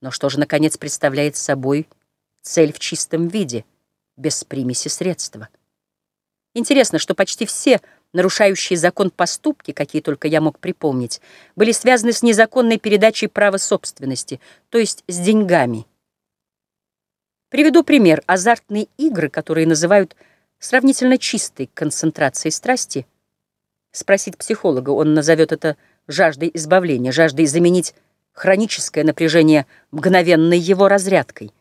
Но что же, наконец, представляет собой цель в чистом виде, без примеси средства? Интересно, что почти все нарушающие закон поступки, какие только я мог припомнить, были связаны с незаконной передачей права собственности, то есть с деньгами. Приведу пример. Азартные игры, которые называют сравнительно чистой концентрацией страсти. Спросить психолога, он назовет это жаждой избавления, жаждой заменить хроническое напряжение мгновенной его разрядкой.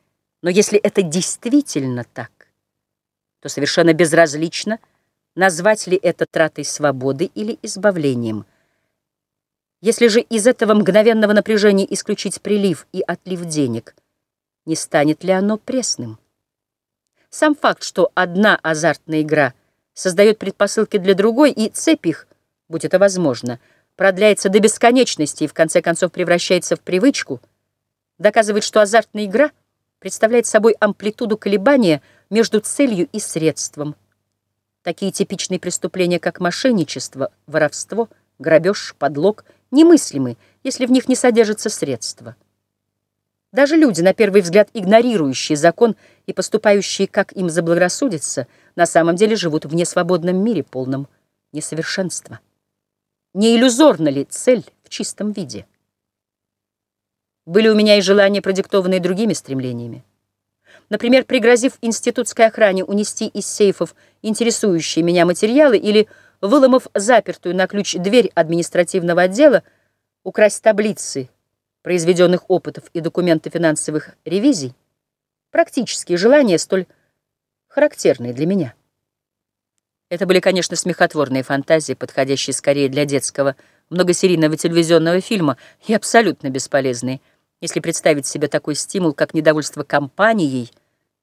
Но если это действительно так, то совершенно безразлично, назвать ли это тратой свободы или избавлением. Если же из этого мгновенного напряжения исключить прилив и отлив денег, не станет ли оно пресным? Сам факт, что одна азартная игра создает предпосылки для другой, и цепь их, будь это возможно, — продляется до бесконечности и в конце концов превращается в привычку, доказывает, что азартная игра представляет собой амплитуду колебания между целью и средством. Такие типичные преступления, как мошенничество, воровство, грабеж, подлог, немыслимы, если в них не содержится средства. Даже люди, на первый взгляд игнорирующие закон и поступающие, как им заблагорассудится, на самом деле живут в несвободном мире, полном несовершенства. Не иллюзорна ли цель в чистом виде? Были у меня и желания, продиктованные другими стремлениями. Например, пригрозив институтской охране унести из сейфов интересующие меня материалы или, выломав запертую на ключ дверь административного отдела, украсть таблицы произведенных опытов и документы финансовых ревизий, практические желания, столь характерные для меня. Это были, конечно, смехотворные фантазии, подходящие скорее для детского многосерийного телевизионного фильма и абсолютно бесполезные, если представить себе такой стимул, как недовольство компанией,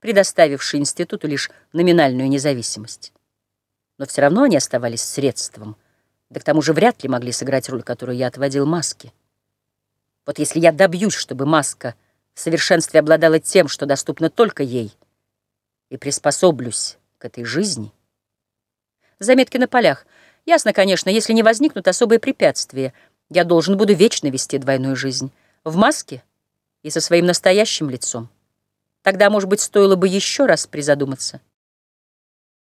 предоставившей институту лишь номинальную независимость. Но все равно они оставались средством, да к тому же вряд ли могли сыграть роль, которую я отводил маске. Вот если я добьюсь, чтобы маска в совершенстве обладала тем, что доступно только ей, и приспособлюсь к этой жизни — Заметки на полях. Ясно, конечно, если не возникнут особые препятствия, я должен буду вечно вести двойную жизнь. В маске и со своим настоящим лицом. Тогда, может быть, стоило бы еще раз призадуматься.